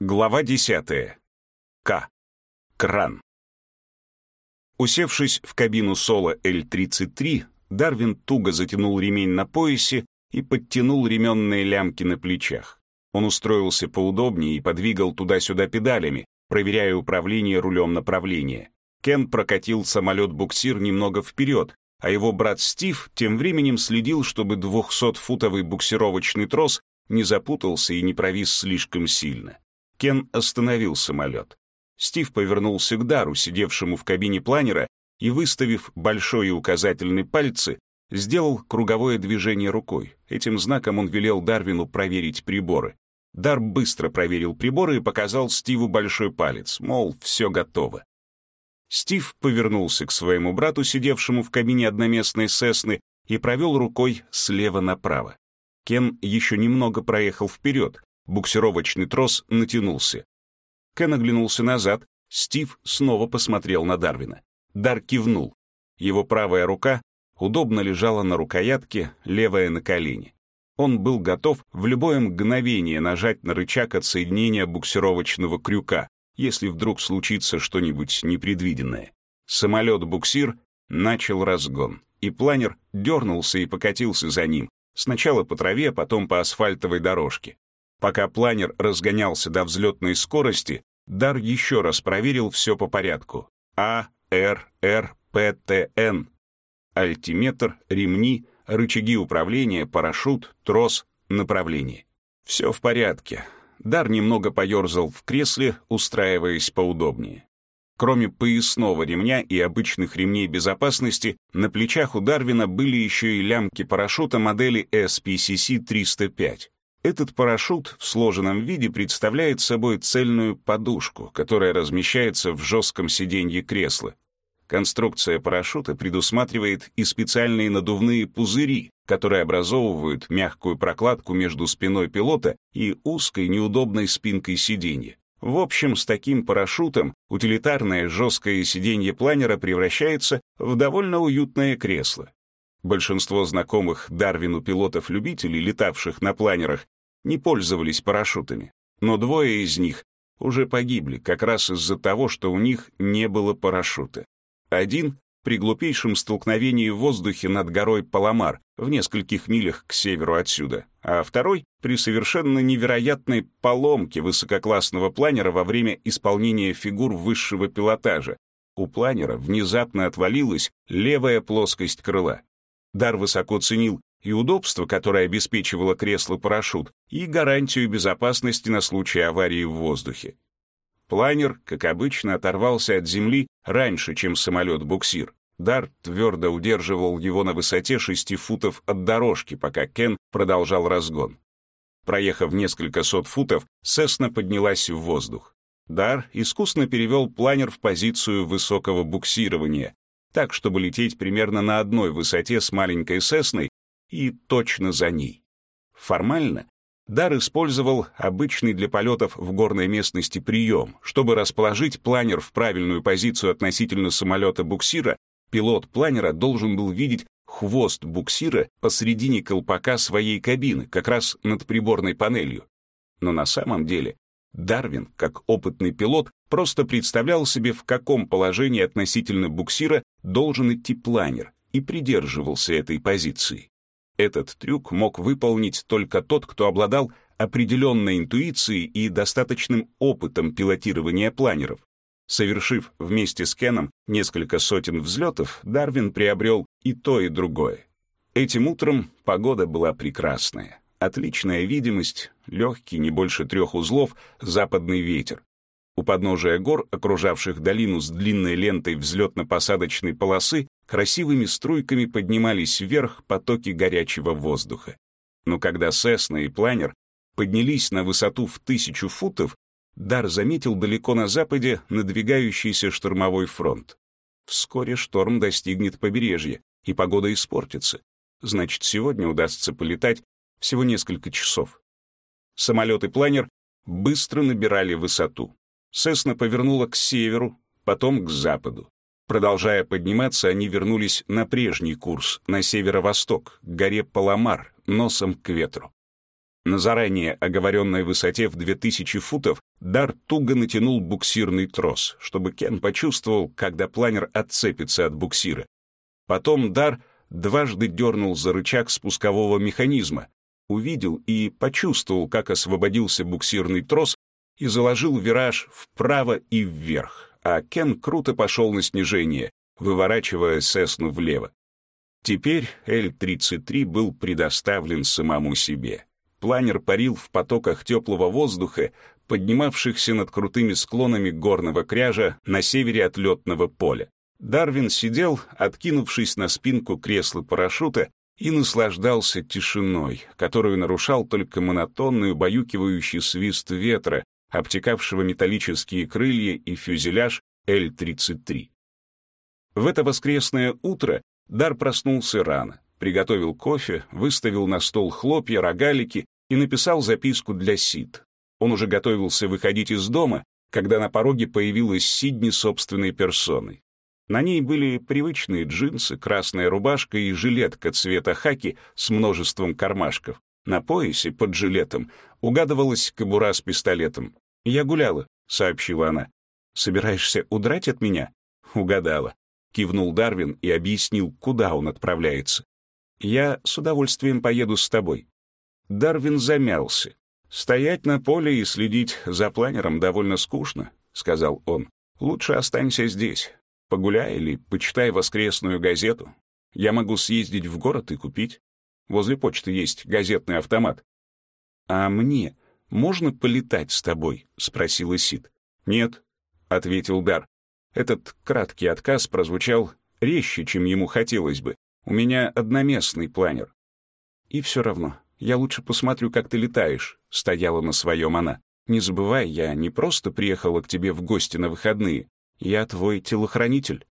Глава 10. К. Кран. Усевшись в кабину Соло Л-33, Дарвин туго затянул ремень на поясе и подтянул ременные лямки на плечах. Он устроился поудобнее и подвигал туда-сюда педалями, проверяя управление рулем направления. Кен прокатил самолет-буксир немного вперед, а его брат Стив тем временем следил, чтобы 200-футовый буксировочный трос не запутался и не провис слишком сильно. Кен остановил самолет. Стив повернулся к Дару, сидевшему в кабине планера, и, выставив большой и указательный пальцы, сделал круговое движение рукой. Этим знаком он велел Дарвину проверить приборы. Дар быстро проверил приборы и показал Стиву большой палец, мол, все готово. Стив повернулся к своему брату, сидевшему в кабине одноместной Сесны, и провел рукой слева направо. Кен еще немного проехал вперед, Буксировочный трос натянулся. Кен оглянулся назад, Стив снова посмотрел на Дарвина. Дар кивнул. Его правая рука удобно лежала на рукоятке, левая на колене. Он был готов в любое мгновение нажать на рычаг отсоединения буксировочного крюка, если вдруг случится что-нибудь непредвиденное. Самолет-буксир начал разгон, и планер дернулся и покатился за ним, сначала по траве, потом по асфальтовой дорожке. Пока планер разгонялся до взлетной скорости, Дар еще раз проверил все по порядку. А, Р, Р, П, Т, Н. Альтиметр, ремни, рычаги управления, парашют, трос, направление. Все в порядке. Дар немного поерзал в кресле, устраиваясь поудобнее. Кроме поясного ремня и обычных ремней безопасности, на плечах у Дарвина были еще и лямки парашюта модели SPCC-305. Этот парашют в сложенном виде представляет собой цельную подушку, которая размещается в жестком сиденье кресла. Конструкция парашюта предусматривает и специальные надувные пузыри, которые образовывают мягкую прокладку между спиной пилота и узкой неудобной спинкой сиденья. В общем, с таким парашютом утилитарное жесткое сиденье планера превращается в довольно уютное кресло. Большинство знакомых Дарвину пилотов-любителей, летавших на планерах, не пользовались парашютами, но двое из них уже погибли как раз из-за того, что у них не было парашюта. Один при глупейшем столкновении в воздухе над горой Паламар в нескольких милях к северу отсюда, а второй при совершенно невероятной поломке высококлассного планера во время исполнения фигур высшего пилотажа. У планера внезапно отвалилась левая плоскость крыла. Дар высоко ценил и удобство, которое обеспечивало кресло-парашют, и гарантию безопасности на случай аварии в воздухе. Планер, как обычно, оторвался от земли раньше, чем самолет-буксир. Дар твердо удерживал его на высоте шести футов от дорожки, пока Кен продолжал разгон. Проехав несколько сот футов, Сесна поднялась в воздух. Дар искусно перевел планер в позицию высокого буксирования, так, чтобы лететь примерно на одной высоте с маленькой Сесной и точно за ней. Формально Дар использовал обычный для полетов в горной местности прием. Чтобы расположить планер в правильную позицию относительно самолета буксира, пилот планера должен был видеть хвост буксира посредине колпака своей кабины, как раз над приборной панелью. Но на самом деле Дарвин, как опытный пилот, просто представлял себе, в каком положении относительно буксира должен идти планер, и придерживался этой позиции. Этот трюк мог выполнить только тот, кто обладал определенной интуицией и достаточным опытом пилотирования планеров. Совершив вместе с Кеном несколько сотен взлетов, Дарвин приобрел и то, и другое. Этим утром погода была прекрасная. Отличная видимость, легкий, не больше трех узлов, западный ветер. У подножия гор, окружавших долину с длинной лентой взлетно-посадочной полосы, красивыми струйками поднимались вверх потоки горячего воздуха. Но когда Сесна и планер поднялись на высоту в тысячу футов, Дар заметил далеко на западе надвигающийся штормовой фронт. Вскоре шторм достигнет побережья, и погода испортится. Значит, сегодня удастся полетать всего несколько часов. Самолет и планер быстро набирали высоту. Сесна повернула к северу, потом к западу. Продолжая подниматься, они вернулись на прежний курс, на северо-восток, к горе Паламар, носом к ветру. На заранее оговоренной высоте в 2000 футов Дар туго натянул буксирный трос, чтобы Кен почувствовал, когда планер отцепится от буксира. Потом Дар дважды дернул за рычаг спускового механизма, увидел и почувствовал, как освободился буксирный трос и заложил вираж вправо и вверх, а Кен круто пошел на снижение, выворачивая Сесну влево. Теперь Л-33 был предоставлен самому себе. Планер парил в потоках теплого воздуха, поднимавшихся над крутыми склонами горного кряжа на севере от летного поля. Дарвин сидел, откинувшись на спинку кресла парашюта, и наслаждался тишиной, которую нарушал только монотонный убаюкивающий свист ветра, обтекавшего металлические крылья и фюзеляж Л-33. В это воскресное утро Дар проснулся рано, приготовил кофе, выставил на стол хлопья, рогалики и написал записку для Сид. Он уже готовился выходить из дома, когда на пороге появилась Сидни собственной персоной. На ней были привычные джинсы, красная рубашка и жилетка цвета хаки с множеством кармашков. На поясе, под жилетом, угадывалась кобура с пистолетом. «Я гуляла», — сообщила она. «Собираешься удрать от меня?» «Угадала», — кивнул Дарвин и объяснил, куда он отправляется. «Я с удовольствием поеду с тобой». Дарвин замялся. «Стоять на поле и следить за планером довольно скучно», — сказал он. «Лучше останься здесь. Погуляй или почитай воскресную газету. Я могу съездить в город и купить. Возле почты есть газетный автомат. А мне можно полетать с тобой? спросила Сид. Нет, ответил Дар. Этот краткий отказ прозвучал резче, чем ему хотелось бы. У меня одноместный планер. И все равно, я лучше посмотрю, как ты летаешь, стояла на своем она. Не забывай, я не просто приехала к тебе в гости на выходные. Я твой телохранитель».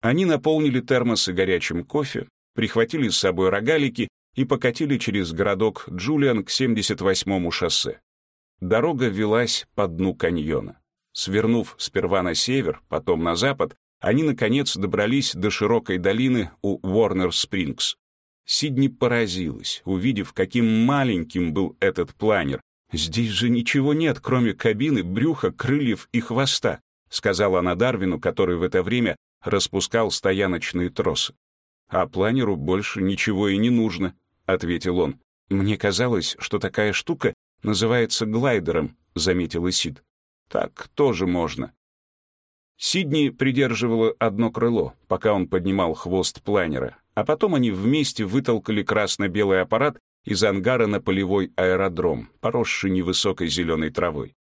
Они наполнили термосы горячим кофе, прихватили с собой рогалики и покатили через городок Джулиан к 78-му шоссе. Дорога велась по дну каньона. Свернув сперва на север, потом на запад, они, наконец, добрались до широкой долины у Уорнер-Спрингс. Сидни поразилась, увидев, каким маленьким был этот планер. Здесь же ничего нет, кроме кабины, брюха, крыльев и хвоста. — сказала она Дарвину, который в это время распускал стояночные тросы. «А планеру больше ничего и не нужно», — ответил он. «Мне казалось, что такая штука называется глайдером», — заметила Сид. «Так тоже можно». Сидни придерживала одно крыло, пока он поднимал хвост планера, а потом они вместе вытолкали красно-белый аппарат из ангара на полевой аэродром, поросший невысокой зеленой травой.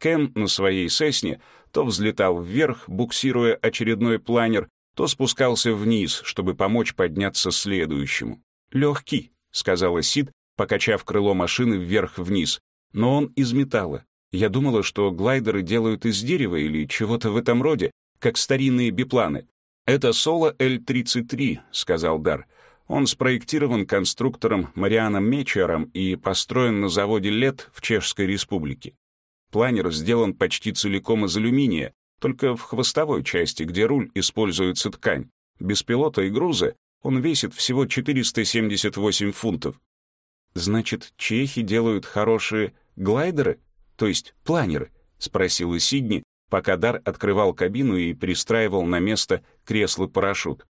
Кен на своей «Сесне» то взлетал вверх, буксируя очередной планер, то спускался вниз, чтобы помочь подняться следующему. «Легкий», — сказала Сид, покачав крыло машины вверх-вниз. «Но он из металла. Я думала, что глайдеры делают из дерева или чего-то в этом роде, как старинные бипланы». «Это Соло Л-33», — сказал Дар. Он спроектирован конструктором Марианом Мечером и построен на заводе ЛЕД в Чешской Республике. Планер сделан почти целиком из алюминия, только в хвостовой части, где руль используется ткань. Без пилота и груза он весит всего 478 фунтов. «Значит, чехи делают хорошие глайдеры, то есть планеры?» — спросила Сидни, пока Дар открывал кабину и пристраивал на место кресло-парашют.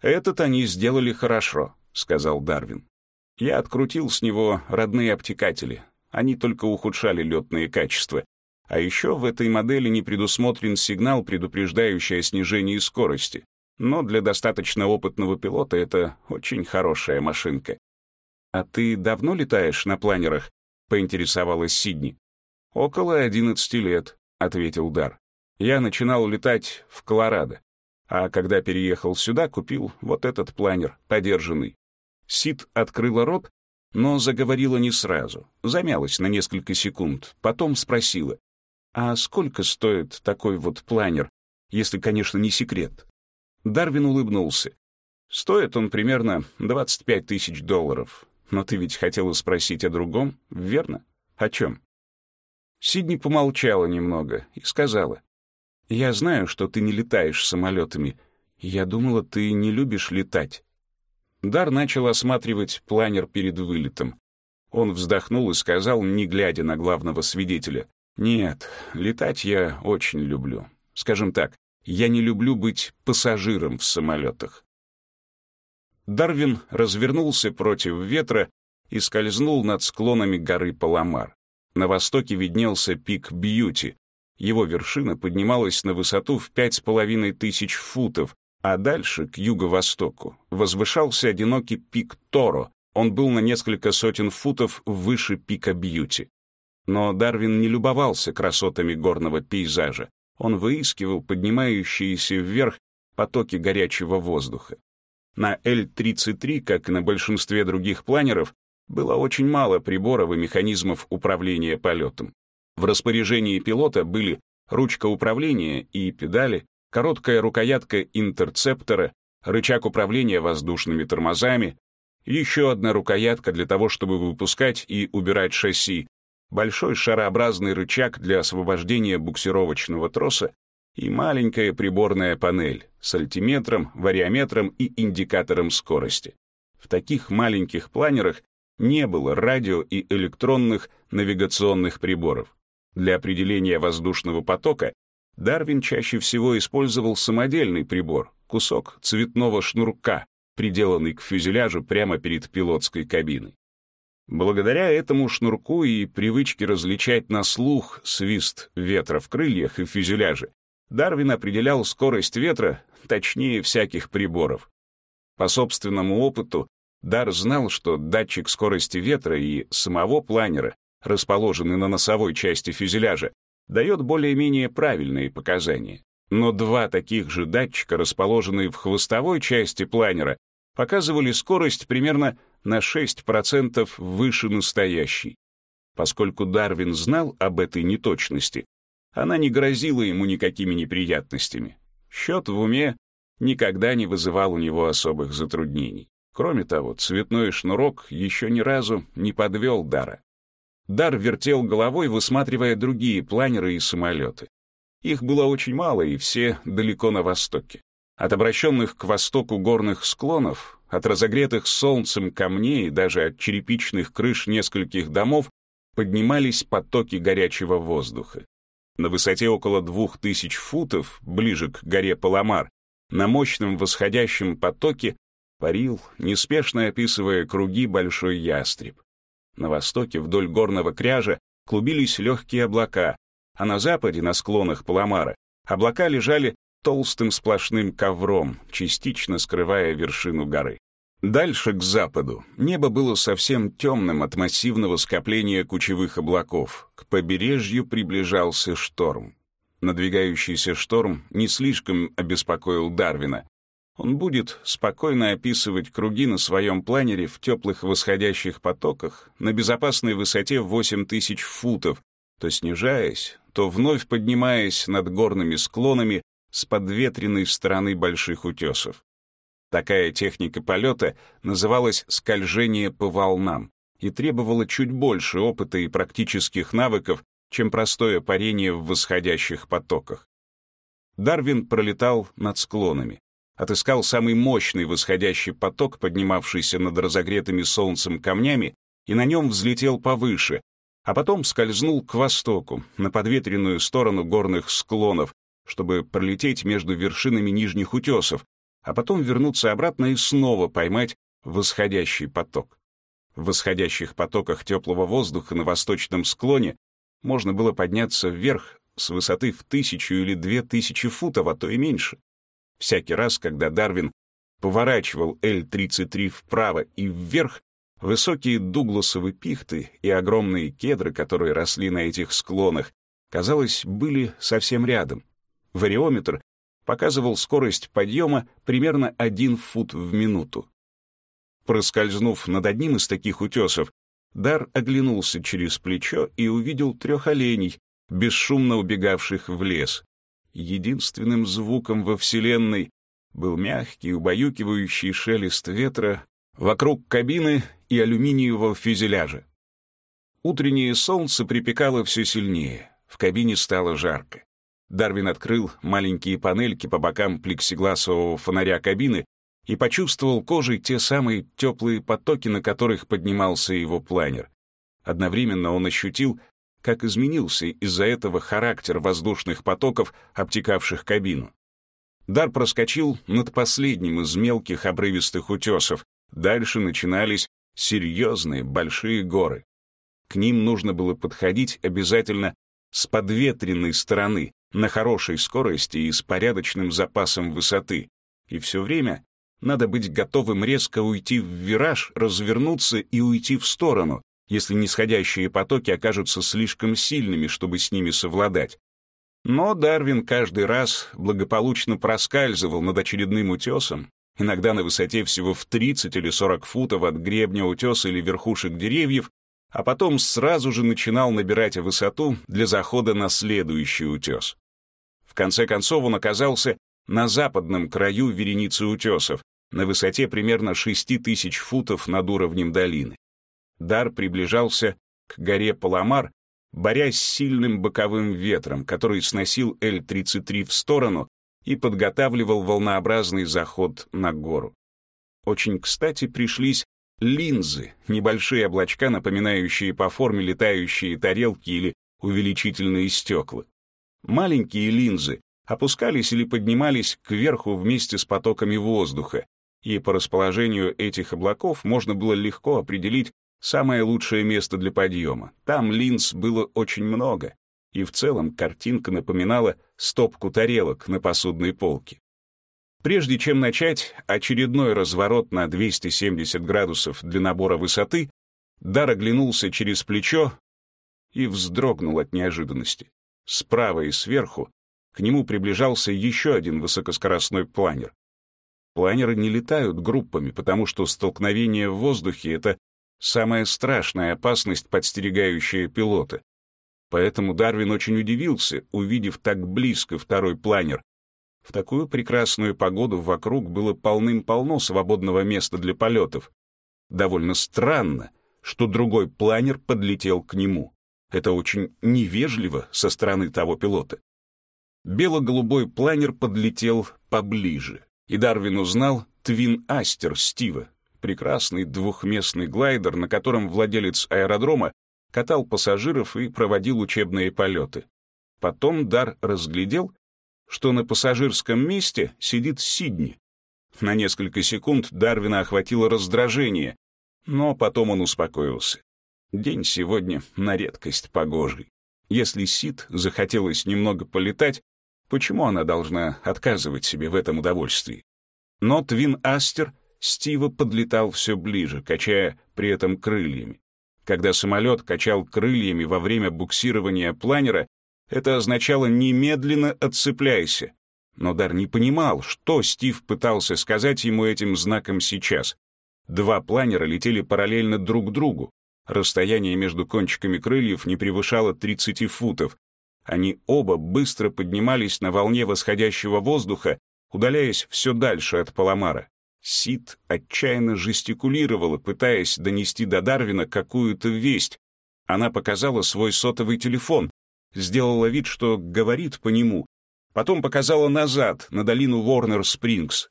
«Этот они сделали хорошо», — сказал Дарвин. «Я открутил с него родные обтекатели, они только ухудшали летные качества. А еще в этой модели не предусмотрен сигнал, предупреждающий о снижении скорости. Но для достаточно опытного пилота это очень хорошая машинка. «А ты давно летаешь на планерах?» — поинтересовалась Сидни. «Около одиннадцати лет», — ответил Дар. «Я начинал летать в Колорадо, а когда переехал сюда, купил вот этот планер, подержанный». Сид открыла рот, но заговорила не сразу, замялась на несколько секунд, потом спросила, «А сколько стоит такой вот планер, если, конечно, не секрет?» Дарвин улыбнулся. «Стоит он примерно 25 тысяч долларов. Но ты ведь хотела спросить о другом, верно? О чем?» Сидни помолчала немного и сказала, «Я знаю, что ты не летаешь самолетами. Я думала, ты не любишь летать. Дар начал осматривать планер перед вылетом. Он вздохнул и сказал, не глядя на главного свидетеля, «Нет, летать я очень люблю. Скажем так, я не люблю быть пассажиром в самолетах». Дарвин развернулся против ветра и скользнул над склонами горы Паламар. На востоке виднелся пик Бьюти. Его вершина поднималась на высоту в пять с половиной тысяч футов, а дальше, к юго-востоку, возвышался одинокий пик Торо. Он был на несколько сотен футов выше пика Бьюти. Но Дарвин не любовался красотами горного пейзажа. Он выискивал поднимающиеся вверх потоки горячего воздуха. На Л-33, как и на большинстве других планеров, было очень мало приборов и механизмов управления полетом. В распоряжении пилота были ручка управления и педали, короткая рукоятка интерцептора, рычаг управления воздушными тормозами, еще одна рукоятка для того, чтобы выпускать и убирать шасси, большой шарообразный рычаг для освобождения буксировочного троса и маленькая приборная панель с альтиметром, вариометром и индикатором скорости. В таких маленьких планерах не было радио и электронных навигационных приборов. Для определения воздушного потока Дарвин чаще всего использовал самодельный прибор, кусок цветного шнурка, приделанный к фюзеляжу прямо перед пилотской кабиной. Благодаря этому шнурку и привычке различать на слух свист ветра в крыльях и фюзеляже, Дарвин определял скорость ветра точнее всяких приборов. По собственному опыту Дар знал, что датчик скорости ветра и самого планера, расположенный на носовой части фюзеляжа, дает более-менее правильные показания. Но два таких же датчика, расположенные в хвостовой части планера, показывали скорость примерно на 6% выше настоящей. Поскольку Дарвин знал об этой неточности, она не грозила ему никакими неприятностями. Счет в уме никогда не вызывал у него особых затруднений. Кроме того, цветной шнурок еще ни разу не подвел Дара. Дар вертел головой, высматривая другие планеры и самолеты. Их было очень мало, и все далеко на востоке. От обращенных к востоку горных склонов, от разогретых солнцем камней даже от черепичных крыш нескольких домов поднимались потоки горячего воздуха. На высоте около двух тысяч футов, ближе к горе Паламар, на мощном восходящем потоке парил, неспешно описывая круги большой ястреб. На востоке вдоль горного кряжа клубились легкие облака, а на западе, на склонах Паламара, облака лежали толстым сплошным ковром, частично скрывая вершину горы. Дальше, к западу, небо было совсем темным от массивного скопления кучевых облаков. К побережью приближался шторм. Надвигающийся шторм не слишком обеспокоил Дарвина. Он будет спокойно описывать круги на своем планере в теплых восходящих потоках на безопасной высоте 8000 футов, то снижаясь, то вновь поднимаясь над горными склонами с подветренной стороны больших утесов. Такая техника полета называлась скольжение по волнам и требовала чуть больше опыта и практических навыков, чем простое парение в восходящих потоках. Дарвин пролетал над склонами отыскал самый мощный восходящий поток, поднимавшийся над разогретыми солнцем камнями, и на нем взлетел повыше, а потом скользнул к востоку, на подветренную сторону горных склонов, чтобы пролететь между вершинами нижних утесов, а потом вернуться обратно и снова поймать восходящий поток. В восходящих потоках теплого воздуха на восточном склоне можно было подняться вверх с высоты в тысячу или две тысячи футов, а то и меньше. Всякий раз, когда Дарвин поворачивал Л-33 вправо и вверх, высокие дугласовые пихты и огромные кедры, которые росли на этих склонах, казалось, были совсем рядом. Вариометр показывал скорость подъема примерно один фут в минуту. Проскользнув над одним из таких утесов, Дар оглянулся через плечо и увидел трех оленей, бесшумно убегавших в лес единственным звуком во Вселенной был мягкий, убаюкивающий шелест ветра вокруг кабины и алюминиевого фюзеляжа. Утреннее солнце припекало все сильнее, в кабине стало жарко. Дарвин открыл маленькие панельки по бокам плексигласового фонаря кабины и почувствовал кожей те самые теплые потоки, на которых поднимался его планер. Одновременно он ощутил, как изменился из-за этого характер воздушных потоков, обтекавших кабину. Дар проскочил над последним из мелких обрывистых утесов. Дальше начинались серьезные большие горы. К ним нужно было подходить обязательно с подветренной стороны, на хорошей скорости и с порядочным запасом высоты. И все время надо быть готовым резко уйти в вираж, развернуться и уйти в сторону, если нисходящие потоки окажутся слишком сильными, чтобы с ними совладать. Но Дарвин каждый раз благополучно проскальзывал над очередным утесом, иногда на высоте всего в 30 или 40 футов от гребня утеса или верхушек деревьев, а потом сразу же начинал набирать высоту для захода на следующий утес. В конце концов он оказался на западном краю вереницы утесов, на высоте примерно 6 тысяч футов над уровнем долины. Дар приближался к горе Паламар, борясь с сильным боковым ветром, который сносил Л-33 в сторону и подготавливал волнообразный заход на гору. Очень кстати пришлись линзы, небольшие облачка, напоминающие по форме летающие тарелки или увеличительные стекла. Маленькие линзы опускались или поднимались кверху вместе с потоками воздуха, и по расположению этих облаков можно было легко определить самое лучшее место для подъема. Там линз было очень много, и в целом картинка напоминала стопку тарелок на посудной полке. Прежде чем начать очередной разворот на 270 градусов для набора высоты, Дар оглянулся через плечо и вздрогнул от неожиданности. Справа и сверху к нему приближался еще один высокоскоростной планер. Планеры не летают группами, потому что столкновение в воздухе — это самая страшная опасность, подстерегающая пилота. Поэтому Дарвин очень удивился, увидев так близко второй планер. В такую прекрасную погоду вокруг было полным-полно свободного места для полетов. Довольно странно, что другой планер подлетел к нему. Это очень невежливо со стороны того пилота. Бело-голубой планер подлетел поближе, и Дарвин узнал Твин Астер Стива, прекрасный двухместный глайдер, на котором владелец аэродрома катал пассажиров и проводил учебные полеты. Потом Дар разглядел, что на пассажирском месте сидит Сидни. На несколько секунд Дарвина охватило раздражение, но потом он успокоился. День сегодня на редкость погожий. Если Сид захотелось немного полетать, Почему она должна отказывать себе в этом удовольствии? Но Твин Астер Стива подлетал все ближе, качая при этом крыльями. Когда самолет качал крыльями во время буксирования планера, это означало «немедленно отцепляйся». Но Дар не понимал, что Стив пытался сказать ему этим знаком сейчас. Два планера летели параллельно друг другу. Расстояние между кончиками крыльев не превышало 30 футов, они оба быстро поднимались на волне восходящего воздуха, удаляясь все дальше от Паламара. Сид отчаянно жестикулировала, пытаясь донести до Дарвина какую-то весть. Она показала свой сотовый телефон, сделала вид, что говорит по нему, потом показала назад, на долину Уорнер-Спрингс.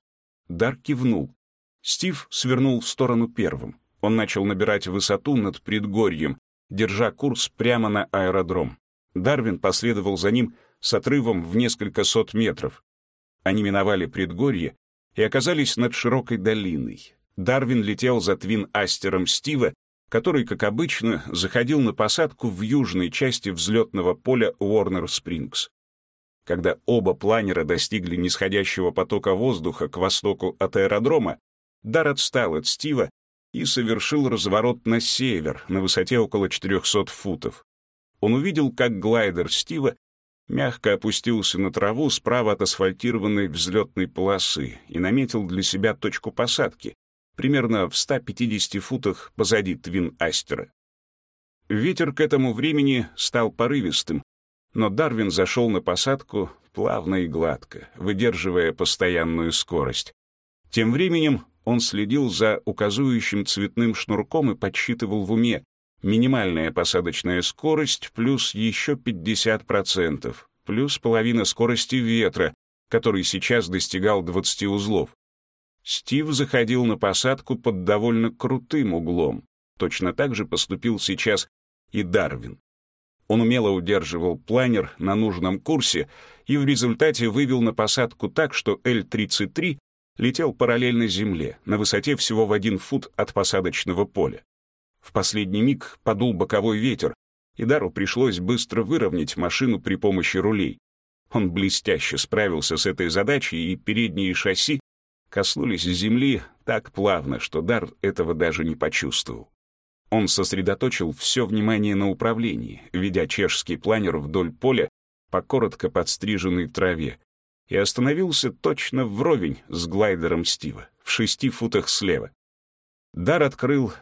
Дар кивнул. Стив свернул в сторону первым. Он начал набирать высоту над предгорьем, держа курс прямо на аэродром. Дарвин последовал за ним с отрывом в несколько сот метров. Они миновали предгорье и оказались над широкой долиной. Дарвин летел за твин-астером Стива, который, как обычно, заходил на посадку в южной части взлетного поля Уорнер-Спрингс. Когда оба планера достигли нисходящего потока воздуха к востоку от аэродрома, Дар отстал от Стива и совершил разворот на север на высоте около 400 футов он увидел, как глайдер Стива мягко опустился на траву справа от асфальтированной взлетной полосы и наметил для себя точку посадки, примерно в 150 футах позади Твин-Астера. Ветер к этому времени стал порывистым, но Дарвин зашел на посадку плавно и гладко, выдерживая постоянную скорость. Тем временем он следил за указующим цветным шнурком и подсчитывал в уме, минимальная посадочная скорость плюс еще 50%, плюс половина скорости ветра, который сейчас достигал 20 узлов. Стив заходил на посадку под довольно крутым углом. Точно так же поступил сейчас и Дарвин. Он умело удерживал планер на нужном курсе и в результате вывел на посадку так, что Л-33 летел параллельно Земле, на высоте всего в один фут от посадочного поля. В последний миг подул боковой ветер, и Дару пришлось быстро выровнять машину при помощи рулей. Он блестяще справился с этой задачей, и передние шасси коснулись земли так плавно, что Дар этого даже не почувствовал. Он сосредоточил все внимание на управлении, ведя чешский планер вдоль поля по коротко подстриженной траве, и остановился точно вровень с глайдером Стива, в шести футах слева. Дар открыл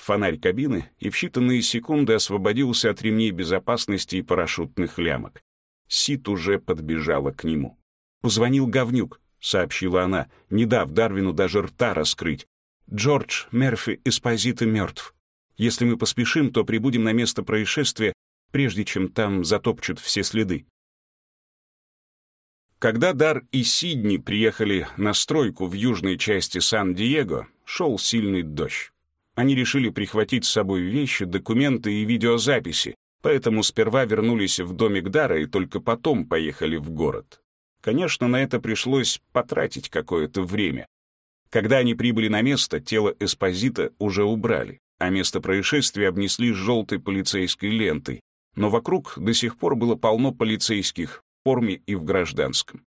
фонарь кабины и в считанные секунды освободился от ремней безопасности и парашютных лямок. Сит уже подбежала к нему. «Позвонил говнюк», — сообщила она, не дав Дарвину даже рта раскрыть. «Джордж Мерфи Эспозита мертв. Если мы поспешим, то прибудем на место происшествия, прежде чем там затопчут все следы». Когда Дар и Сидни приехали на стройку в южной части Сан-Диего, шел сильный дождь. Они решили прихватить с собой вещи, документы и видеозаписи, поэтому сперва вернулись в домик Дара и только потом поехали в город. Конечно, на это пришлось потратить какое-то время. Когда они прибыли на место, тело Эспозита уже убрали, а место происшествия обнесли желтой полицейской лентой, но вокруг до сих пор было полно полицейских форме и в гражданском.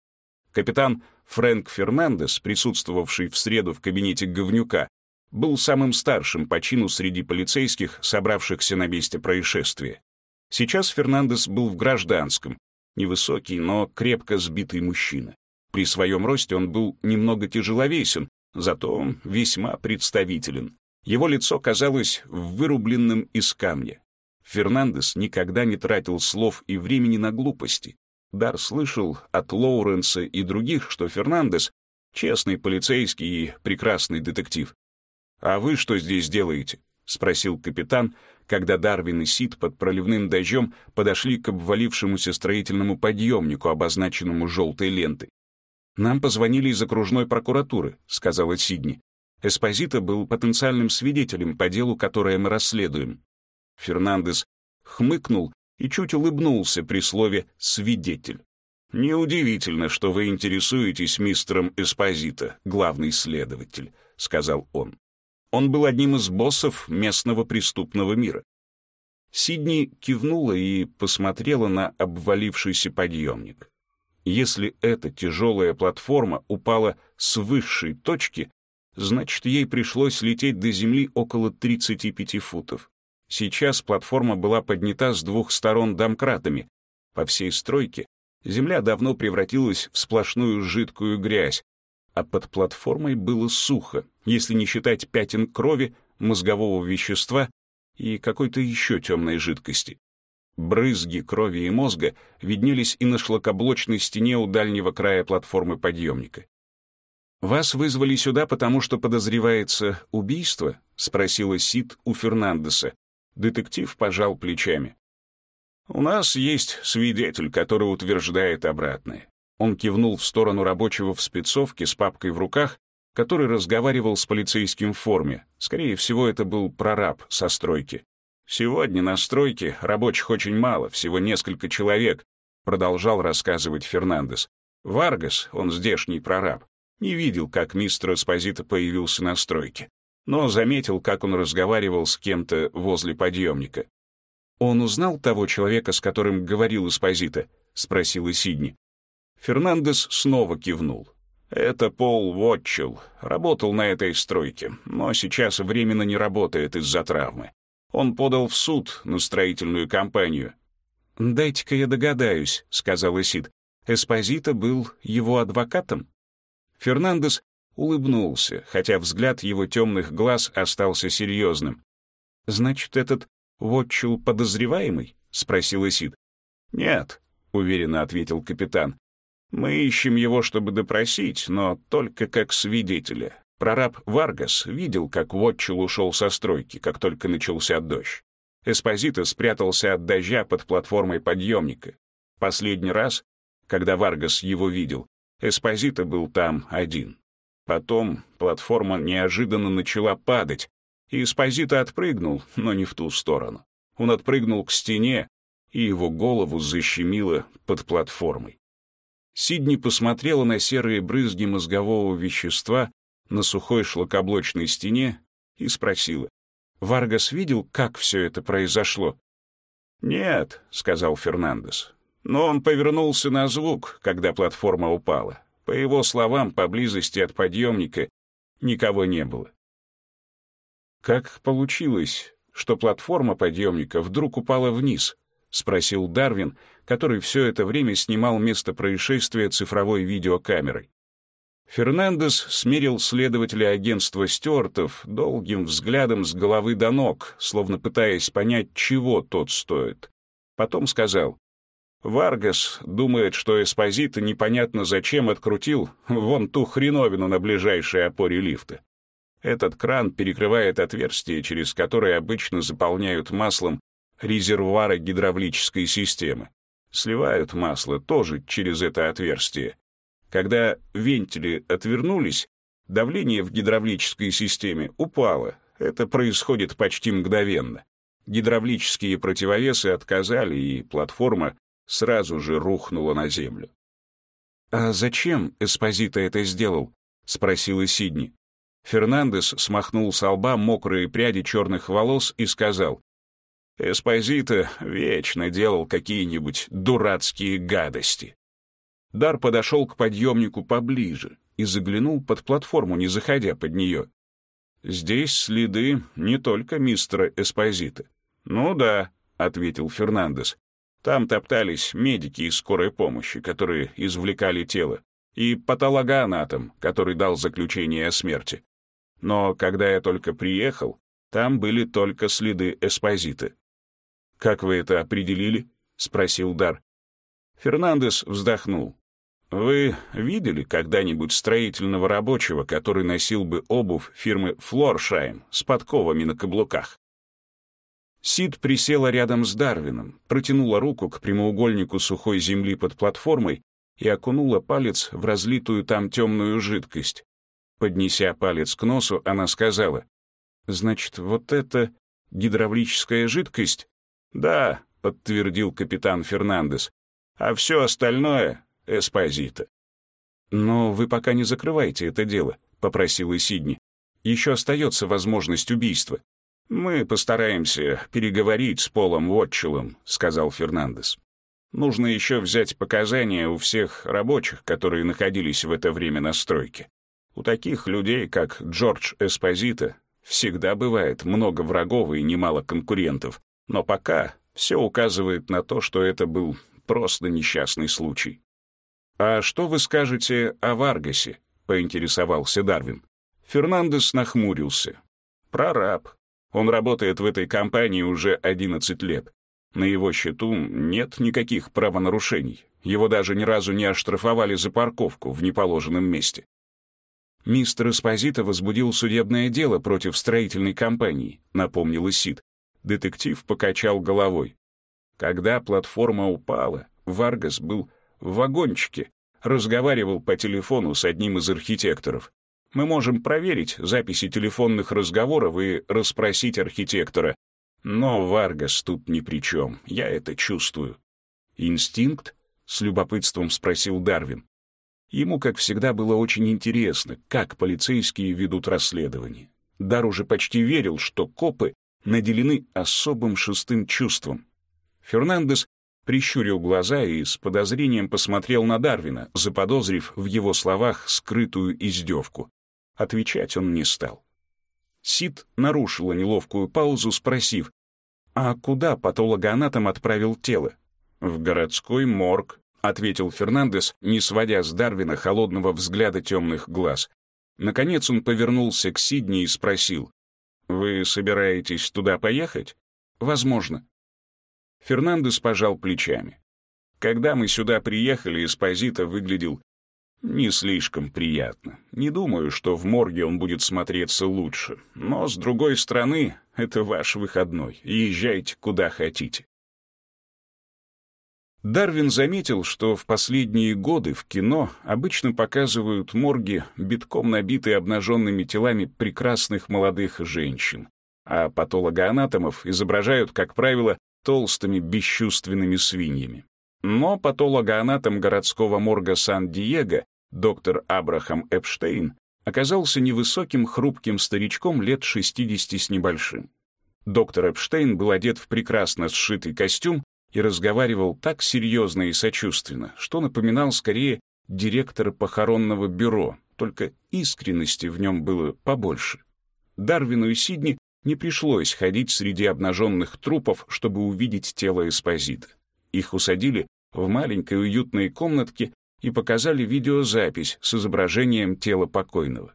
Капитан Фрэнк Фернандес, присутствовавший в среду в кабинете Говнюка, был самым старшим по чину среди полицейских, собравшихся на месте происшествия. Сейчас Фернандес был в гражданском, невысокий, но крепко сбитый мужчина. При своем росте он был немного тяжеловесен, зато весьма представителен. Его лицо казалось вырубленным из камня. Фернандес никогда не тратил слов и времени на глупости. Дар слышал от Лоуренса и других, что Фернандес — честный полицейский и прекрасный детектив. «А вы что здесь делаете?» — спросил капитан, когда Дарвин и Сид под проливным дождем подошли к обвалившемуся строительному подъемнику, обозначенному желтой лентой. «Нам позвонили из окружной прокуратуры», — сказала Сидни. Эспозита был потенциальным свидетелем по делу, которое мы расследуем. Фернандес хмыкнул и чуть улыбнулся при слове «свидетель». «Неудивительно, что вы интересуетесь мистером Эспозито, главный следователь», — сказал он. Он был одним из боссов местного преступного мира. Сидни кивнула и посмотрела на обвалившийся подъемник. Если эта тяжелая платформа упала с высшей точки, значит, ей пришлось лететь до земли около 35 футов. Сейчас платформа была поднята с двух сторон домкратами. По всей стройке земля давно превратилась в сплошную жидкую грязь, а под платформой было сухо, если не считать пятен крови, мозгового вещества и какой-то еще темной жидкости. Брызги крови и мозга виднелись и на шлакоблочной стене у дальнего края платформы подъемника. «Вас вызвали сюда, потому что подозревается убийство?» — спросила Сид у Фернандеса, Детектив пожал плечами. «У нас есть свидетель, который утверждает обратное». Он кивнул в сторону рабочего в спецовке с папкой в руках, который разговаривал с полицейским в форме. Скорее всего, это был прораб со стройки. «Сегодня на стройке рабочих очень мало, всего несколько человек», продолжал рассказывать Фернандес. Варгас, он здешний прораб, не видел, как мистер Эспозито появился на стройке но заметил, как он разговаривал с кем-то возле подъемника. «Он узнал того человека, с которым говорил Эспозита?» — спросила Сидни. Фернандес снова кивнул. «Это Пол Вотчел. Работал на этой стройке, но сейчас временно не работает из-за травмы. Он подал в суд на строительную компанию». «Дайте-ка я догадаюсь», — сказал Сид. «Эспозита был его адвокатом?» Фернандес улыбнулся, хотя взгляд его темных глаз остался серьезным. «Значит, этот Вотчул подозреваемый?» — спросил Исид. «Нет», — уверенно ответил капитан. «Мы ищем его, чтобы допросить, но только как свидетеля. Прораб Варгас видел, как Вотчул ушел со стройки, как только начался дождь. Эспозито спрятался от дождя под платформой подъемника. Последний раз, когда Варгас его видел, Эспозито был там один. Потом платформа неожиданно начала падать, и Эспозито отпрыгнул, но не в ту сторону. Он отпрыгнул к стене, и его голову защемило под платформой. Сидни посмотрела на серые брызги мозгового вещества на сухой шлакоблочной стене и спросила. «Варгас видел, как все это произошло?» «Нет», — сказал Фернандес. «Но он повернулся на звук, когда платформа упала. По его словам, поблизости от подъемника никого не было». «Как получилось, что платформа подъемника вдруг упала вниз?» — спросил Дарвин, который все это время снимал место происшествия цифровой видеокамерой. Фернандес смерил следователя агентства Стюартов долгим взглядом с головы до ног, словно пытаясь понять, чего тот стоит. Потом сказал, «Варгас думает, что Эспозита непонятно зачем открутил вон ту хреновину на ближайшей опоре лифта. Этот кран перекрывает отверстие, через которое обычно заполняют маслом резервуары гидравлической системы. Сливают масло тоже через это отверстие. Когда вентили отвернулись, давление в гидравлической системе упало. Это происходит почти мгновенно. Гидравлические противовесы отказали, и платформа сразу же рухнула на землю. «А зачем Эспозита это сделал?» — спросила Сидни. Фернандес смахнул с лба мокрые пряди черных волос и сказал, «Эспозита вечно делал какие-нибудь дурацкие гадости». Дар подошел к подъемнику поближе и заглянул под платформу, не заходя под нее. «Здесь следы не только мистера Эспозита». «Ну да», — ответил Фернандес. «Там топтались медики из скорой помощи, которые извлекали тело, и патологоанатом, который дал заключение о смерти. Но когда я только приехал, там были только следы Эспозита». «Как вы это определили?» — спросил Дар. Фернандес вздохнул. Вы видели когда-нибудь строительного рабочего, который носил бы обувь фирмы Флоршайм с подковами на каблуках? Сид присела рядом с Дарвином, протянула руку к прямоугольнику сухой земли под платформой и окунула палец в разлитую там темную жидкость. Поднеся палец к носу, она сказала, «Значит, вот это гидравлическая жидкость?» «Да», — подтвердил капитан Фернандес, «а все остальное Эспозита. «Но вы пока не закрывайте это дело», — попросила Сидни. «Еще остается возможность убийства». «Мы постараемся переговорить с Полом Уотчелом», — сказал Фернандес. «Нужно еще взять показания у всех рабочих, которые находились в это время на стройке. У таких людей, как Джордж Эспозита, всегда бывает много врагов и немало конкурентов, но пока все указывает на то, что это был просто несчастный случай. «А что вы скажете о Варгасе?» — поинтересовался Дарвин. Фернандес нахмурился. «Прораб. Он работает в этой компании уже 11 лет. На его счету нет никаких правонарушений. Его даже ни разу не оштрафовали за парковку в неположенном месте. Мистер Эспозито возбудил судебное дело против строительной компании, напомнил Исид. Детектив покачал головой. Когда платформа упала, Варгас был в вагончике, разговаривал по телефону с одним из архитекторов. Мы можем проверить записи телефонных разговоров и расспросить архитектора. Но Варгас тут ни при чем, я это чувствую. «Инстинкт?» — с любопытством спросил Дарвин. Ему, как всегда, было очень интересно, как полицейские ведут расследование. Дар уже почти верил, что копы наделены особым шестым чувством. Фернандес прищурил глаза и с подозрением посмотрел на Дарвина, заподозрив в его словах скрытую издевку. Отвечать он не стал. Сид нарушила неловкую паузу, спросив, «А куда патологоанатом отправил тело?» «В городской морг», — ответил Фернандес, не сводя с Дарвина холодного взгляда темных глаз. Наконец он повернулся к Сидни и спросил, «Вы собираетесь туда поехать?» «Возможно», Фернандес пожал плечами. Когда мы сюда приехали, Эспозито выглядел не слишком приятно. Не думаю, что в морге он будет смотреться лучше. Но, с другой стороны, это ваш выходной. Езжайте куда хотите. Дарвин заметил, что в последние годы в кино обычно показывают морги, битком набитые обнаженными телами прекрасных молодых женщин. а патологоанатомов изображают, как правило, толстыми бесчувственными свиньями. Но патологоанатом городского морга Сан-Диего, доктор Абрахам Эпштейн, оказался невысоким хрупким старичком лет 60 с небольшим. Доктор Эпштейн был одет в прекрасно сшитый костюм и разговаривал так серьезно и сочувственно, что напоминал скорее директора похоронного бюро, только искренности в нем было побольше. Дарвину и Сидни не пришлось ходить среди обнаженных трупов, чтобы увидеть тело Эспозита. Их усадили в маленькой уютной комнатке и показали видеозапись с изображением тела покойного.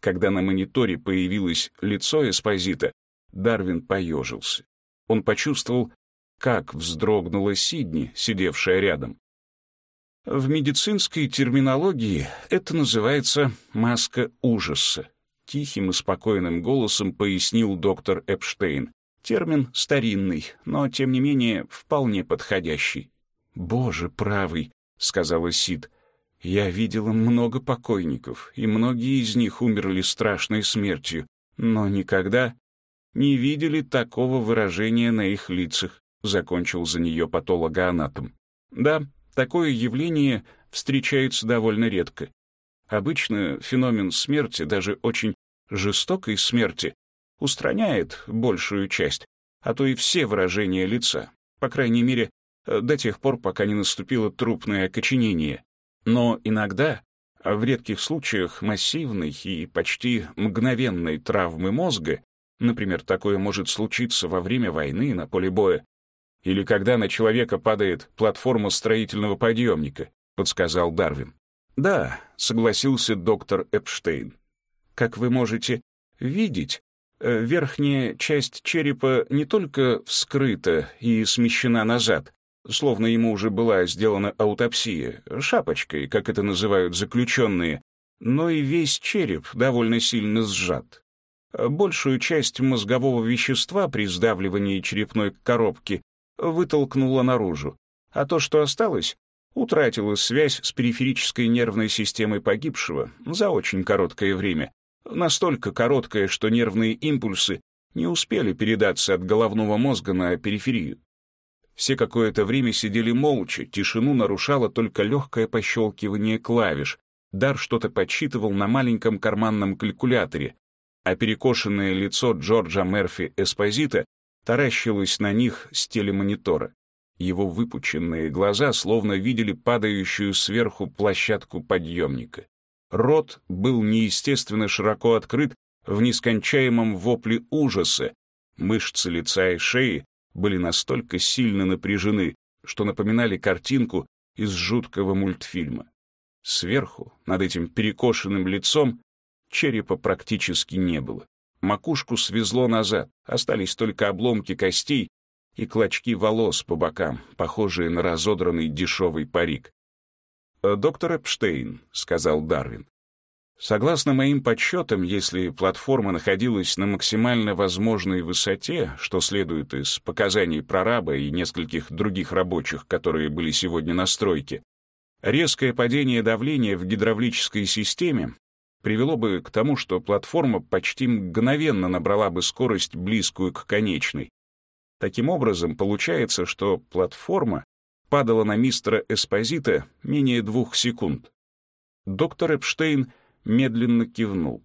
Когда на мониторе появилось лицо Эспозита, Дарвин поежился. Он почувствовал, как вздрогнула Сидни, сидевшая рядом. В медицинской терминологии это называется «маска ужаса», тихим и спокойным голосом пояснил доктор Эпштейн. Термин старинный, но, тем не менее, вполне подходящий. «Боже правый», — сказала Сид, — «я видела много покойников, и многие из них умерли страшной смертью, но никогда не видели такого выражения на их лицах», — закончил за нее патологоанатом. «Да, такое явление встречается довольно редко. Обычно феномен смерти, даже очень жестокой смерти, устраняет большую часть, а то и все выражения лица, по крайней мере, до тех пор, пока не наступило трупное окоченение. Но иногда, в редких случаях массивной и почти мгновенной травмы мозга, например, такое может случиться во время войны на поле боя, или когда на человека падает платформа строительного подъемника, подсказал Дарвин. Да, согласился доктор Эпштейн. Как вы можете видеть, э, верхняя часть черепа не только вскрыта и смещена назад, словно ему уже была сделана аутопсия, шапочкой, как это называют заключенные, но и весь череп довольно сильно сжат. Большую часть мозгового вещества при сдавливании черепной коробки вытолкнуло наружу, а то, что осталось, утратило связь с периферической нервной системой погибшего за очень короткое время, настолько короткое, что нервные импульсы не успели передаться от головного мозга на периферию. Все какое-то время сидели молча, тишину нарушало только легкое пощелкивание клавиш. Дар что-то подсчитывал на маленьком карманном калькуляторе, а перекошенное лицо Джорджа Мерфи Эспозита таращилось на них с телемонитора. Его выпученные глаза словно видели падающую сверху площадку подъемника. Рот был неестественно широко открыт в нескончаемом вопле ужаса. Мышцы лица и шеи были настолько сильно напряжены, что напоминали картинку из жуткого мультфильма. Сверху, над этим перекошенным лицом, черепа практически не было. Макушку свезло назад, остались только обломки костей и клочки волос по бокам, похожие на разодранный дешевый парик. «Э, «Доктор Эпштейн», — сказал Дарвин, Согласно моим подсчетам, если платформа находилась на максимально возможной высоте, что следует из показаний прораба и нескольких других рабочих, которые были сегодня на стройке, резкое падение давления в гидравлической системе привело бы к тому, что платформа почти мгновенно набрала бы скорость, близкую к конечной. Таким образом, получается, что платформа падала на мистера Эспозита менее двух секунд. Доктор Эпштейн медленно кивнул.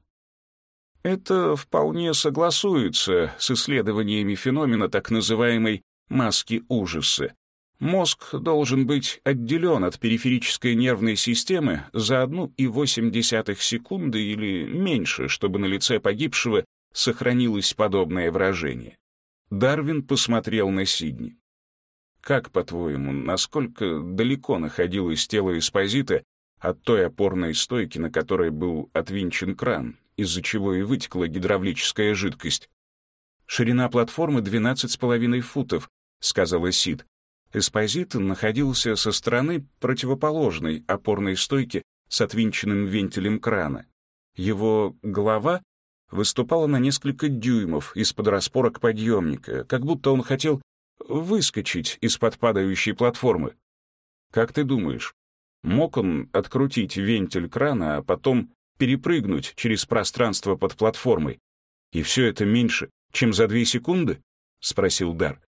Это вполне согласуется с исследованиями феномена так называемой маски ужаса. Мозг должен быть отделен от периферической нервной системы за 1,8 секунды или меньше, чтобы на лице погибшего сохранилось подобное выражение. Дарвин посмотрел на Сидни. Как, по-твоему, насколько далеко находилось тело Эспозита от той опорной стойки, на которой был отвинчен кран, из-за чего и вытекла гидравлическая жидкость. «Ширина платформы 12,5 футов», — сказала Сид. Эспозит находился со стороны противоположной опорной стойки с отвинченным вентилем крана. Его голова выступала на несколько дюймов из-под распорок подъемника, как будто он хотел выскочить из-под падающей платформы. Как ты думаешь, Мог он открутить вентиль крана, а потом перепрыгнуть через пространство под платформой. И все это меньше чем за две секунды?» — спросил Дар.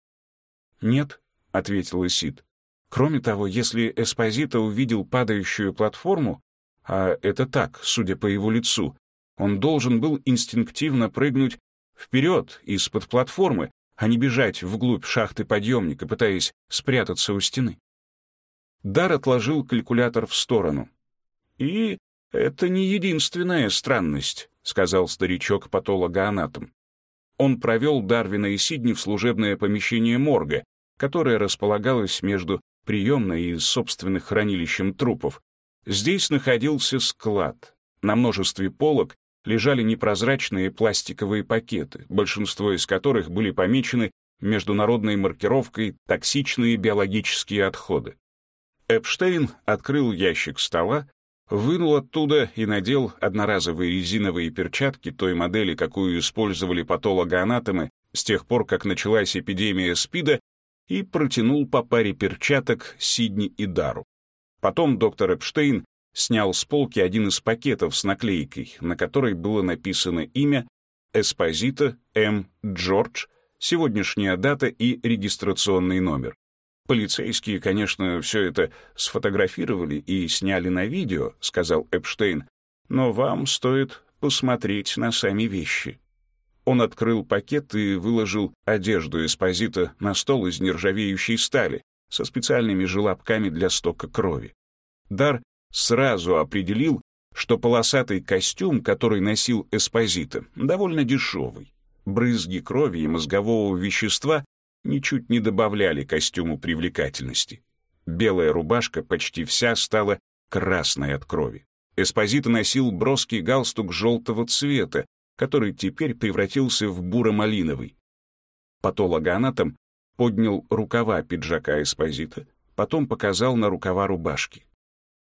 «Нет», — ответила Сид. «Кроме того, если Эспозито увидел падающую платформу, а это так, судя по его лицу, он должен был инстинктивно прыгнуть вперед из-под платформы, а не бежать вглубь шахты подъемника, пытаясь спрятаться у стены. Дар отложил калькулятор в сторону. «И это не единственная странность», — сказал старичок-патологоанатом. Он провел Дарвина и Сидни в служебное помещение морга, которое располагалось между приемной и собственных хранилищем трупов. Здесь находился склад. На множестве полок лежали непрозрачные пластиковые пакеты, большинство из которых были помечены международной маркировкой «токсичные биологические отходы». Эпштейн открыл ящик стола, вынул оттуда и надел одноразовые резиновые перчатки той модели, какую использовали патологоанатомы с тех пор, как началась эпидемия СПИДа, и протянул по паре перчаток Сидни и Дару. Потом доктор Эпштейн снял с полки один из пакетов с наклейкой, на которой было написано имя Эспозита М. Джордж, сегодняшняя дата и регистрационный номер. Полицейские, конечно, все это сфотографировали и сняли на видео, сказал Эпштейн, но вам стоит посмотреть на сами вещи. Он открыл пакет и выложил одежду Эспозита на стол из нержавеющей стали со специальными желобками для стока крови. Дар сразу определил, что полосатый костюм, который носил Эспозита, довольно дешевый. Брызги крови и мозгового вещества ничуть не добавляли костюму привлекательности. Белая рубашка почти вся стала красной от крови. Эспозита носил броский галстук желтого цвета, который теперь превратился в буро-малиновый. Патологоанатом поднял рукава пиджака Эспозита, потом показал на рукава рубашки.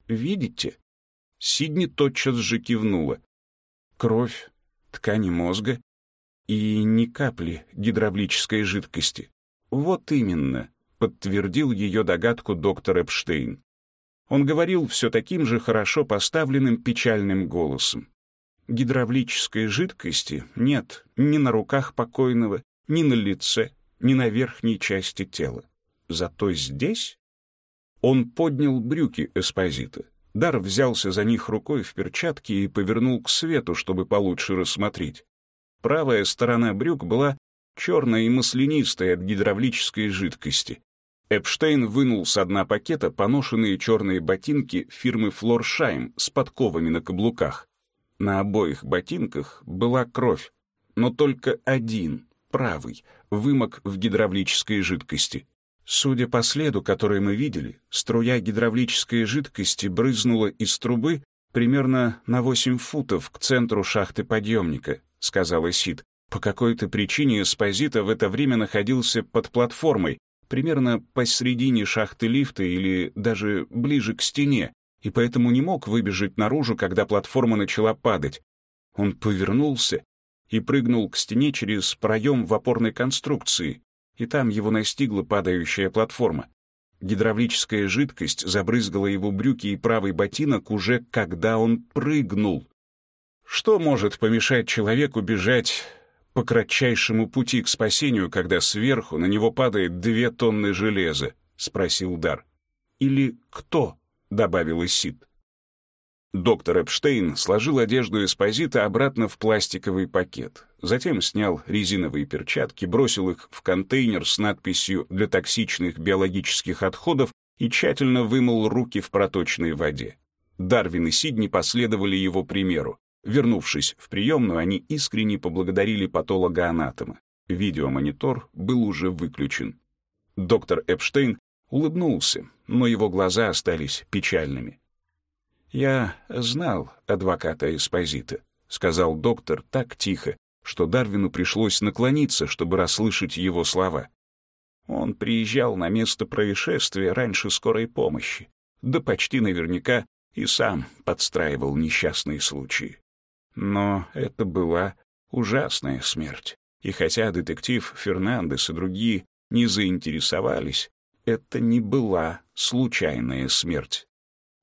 Видите?» Сидни тотчас же кивнула. Кровь, ткани мозга и ни капли гидравлической жидкости. Вот именно, подтвердил ее догадку доктор Эпштейн. Он говорил все таким же хорошо поставленным печальным голосом. Гидравлической жидкости нет ни на руках покойного, ни на лице, ни на верхней части тела. Зато здесь он поднял брюки Эспозита. Дар взялся за них рукой в перчатке и повернул к свету, чтобы получше рассмотреть. Правая сторона брюк была черная и маслянистая от гидравлической жидкости. Эпштейн вынул с дна пакета поношенные черные ботинки фирмы Флоршайм с подковами на каблуках. На обоих ботинках была кровь, но только один, правый, вымок в гидравлической жидкости. Судя по следу, который мы видели, струя гидравлической жидкости брызнула из трубы примерно на 8 футов к центру шахты подъемника, сказала Сид. По какой-то причине Эспозита в это время находился под платформой, примерно посередине шахты лифта или даже ближе к стене, и поэтому не мог выбежать наружу, когда платформа начала падать. Он повернулся и прыгнул к стене через проем в опорной конструкции, и там его настигла падающая платформа. Гидравлическая жидкость забрызгала его брюки и правый ботинок уже когда он прыгнул. Что может помешать человеку бежать по кратчайшему пути к спасению, когда сверху на него падает две тонны железа? — спросил Дар. «Или кто?» — добавил Исид. Доктор Эпштейн сложил одежду Эспозита обратно в пластиковый пакет, затем снял резиновые перчатки, бросил их в контейнер с надписью «Для токсичных биологических отходов» и тщательно вымыл руки в проточной воде. Дарвин и Сидни последовали его примеру. Вернувшись в приемную, они искренне поблагодарили патолога-анатома. Видеомонитор был уже выключен. Доктор Эпштейн улыбнулся, но его глаза остались печальными. «Я знал адвоката Эспозита», — сказал доктор так тихо, что Дарвину пришлось наклониться, чтобы расслышать его слова. Он приезжал на место происшествия раньше скорой помощи, да почти наверняка и сам подстраивал несчастные случаи. Но это была ужасная смерть, и хотя детектив Фернандес и другие не заинтересовались, это не была случайная смерть.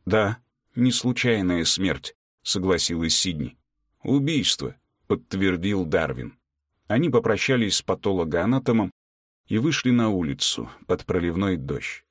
Да, не случайная смерть, согласилась Сидни. Убийство, подтвердил Дарвин. Они попрощались с патологоанатомом и вышли на улицу под проливной дождь.